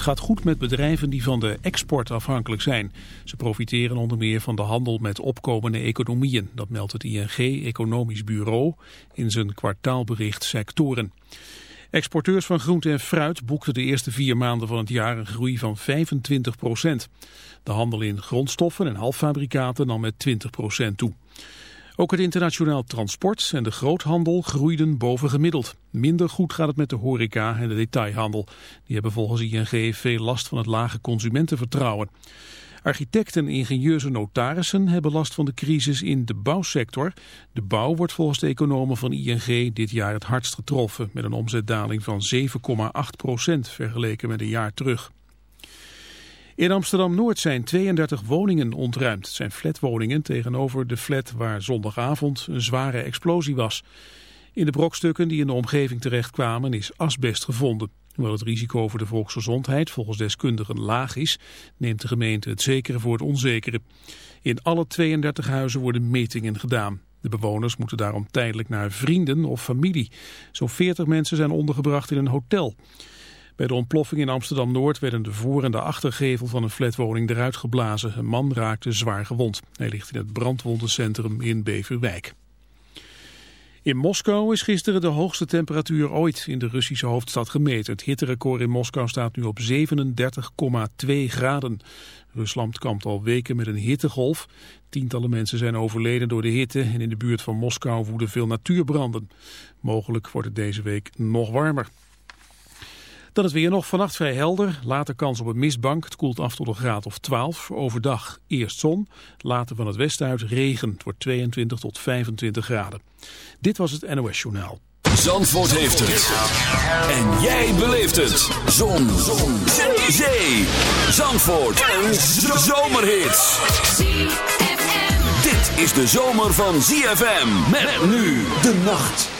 Het gaat goed met bedrijven die van de export afhankelijk zijn. Ze profiteren onder meer van de handel met opkomende economieën. Dat meldt het ING Economisch Bureau in zijn kwartaalbericht sectoren. Exporteurs van groente en fruit boekten de eerste vier maanden van het jaar een groei van 25 procent. De handel in grondstoffen en halffabrikaten nam met 20 procent toe. Ook het internationaal transport en de groothandel groeiden bovengemiddeld. Minder goed gaat het met de horeca en de detailhandel. Die hebben volgens ING veel last van het lage consumentenvertrouwen. Architecten, ingenieurs en notarissen hebben last van de crisis in de bouwsector. De bouw wordt volgens de economen van ING dit jaar het hardst getroffen... met een omzetdaling van 7,8 procent vergeleken met een jaar terug. In Amsterdam-Noord zijn 32 woningen ontruimd. Het zijn flatwoningen tegenover de flat waar zondagavond een zware explosie was. In de brokstukken die in de omgeving terechtkwamen is asbest gevonden. Hoewel het risico voor de volksgezondheid volgens deskundigen laag is, neemt de gemeente het zekere voor het onzekere. In alle 32 huizen worden metingen gedaan. De bewoners moeten daarom tijdelijk naar vrienden of familie. Zo'n 40 mensen zijn ondergebracht in een hotel. Bij de ontploffing in Amsterdam-Noord werden de voor- en de achtergevel van een flatwoning eruit geblazen. Een man raakte zwaar gewond. Hij ligt in het brandwondencentrum in Beverwijk. In Moskou is gisteren de hoogste temperatuur ooit in de Russische hoofdstad gemeten. Het hitterecord in Moskou staat nu op 37,2 graden. Rusland kampt al weken met een hittegolf. Tientallen mensen zijn overleden door de hitte en in de buurt van Moskou woeden veel natuurbranden. Mogelijk wordt het deze week nog warmer. Dan het weer nog vannacht vrij helder. Later kans op een mistbank. Het koelt af tot een graad of 12. Overdag eerst zon. Later van het westen uit regen. Het wordt 22 tot 25 graden. Dit was het NOS Journaal. Zandvoort heeft het. En jij beleeft het. Zon. zon. Zee. Zandvoort. Een zomerhit. Dit is de zomer van ZFM. Met nu de nacht.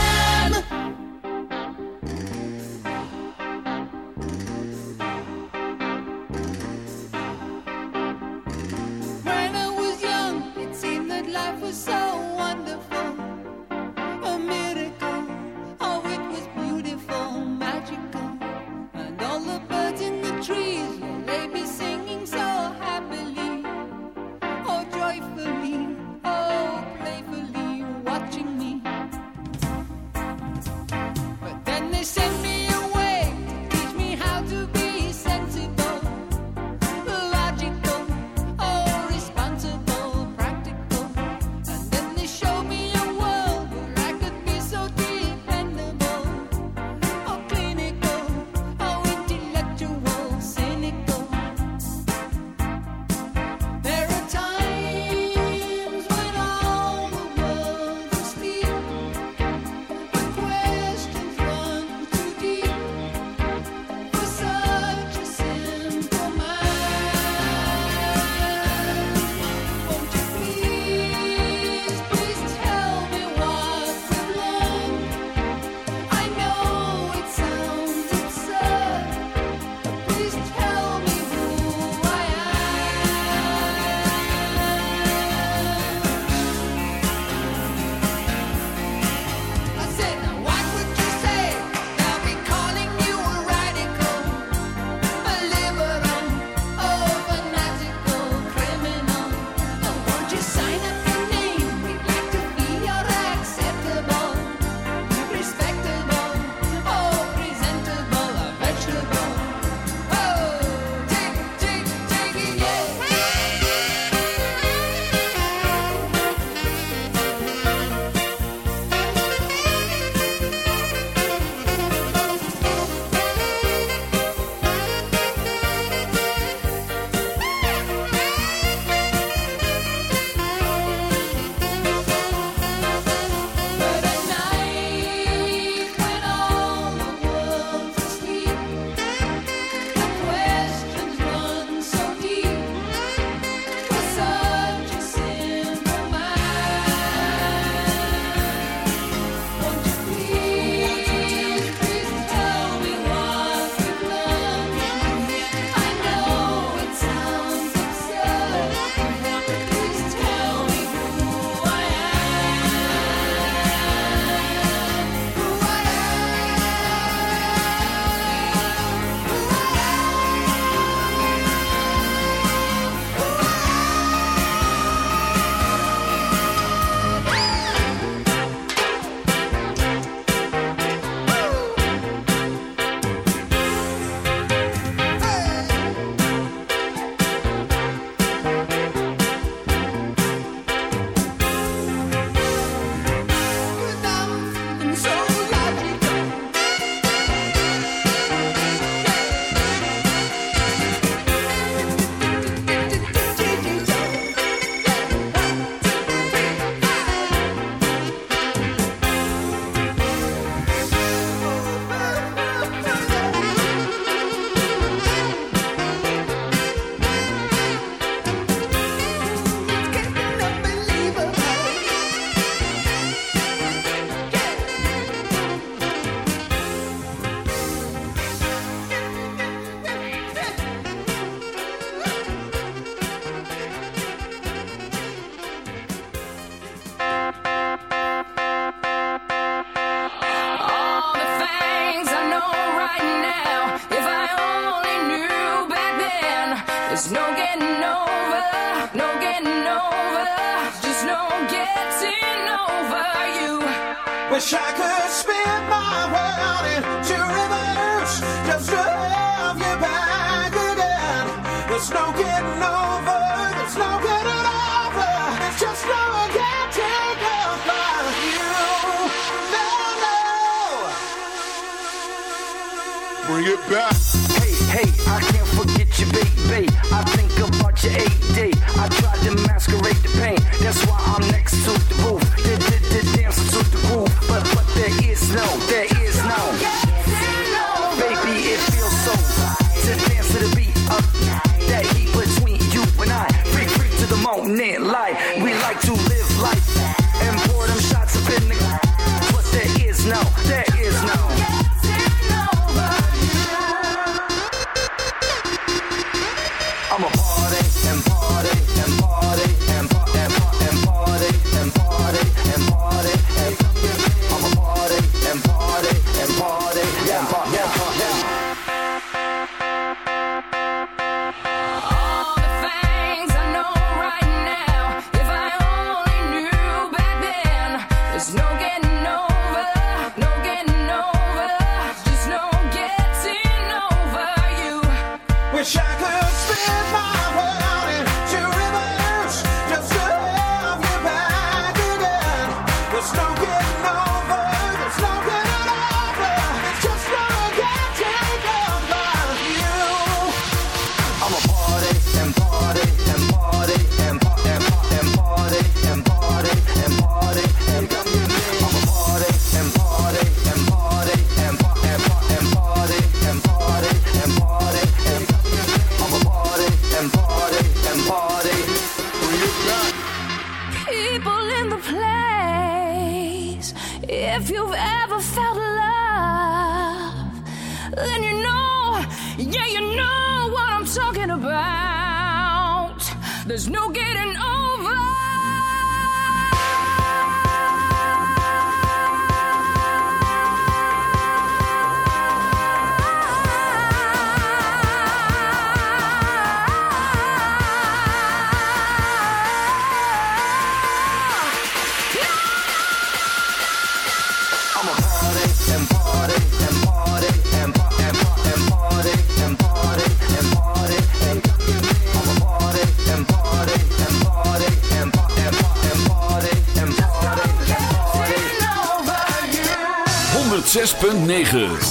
106.9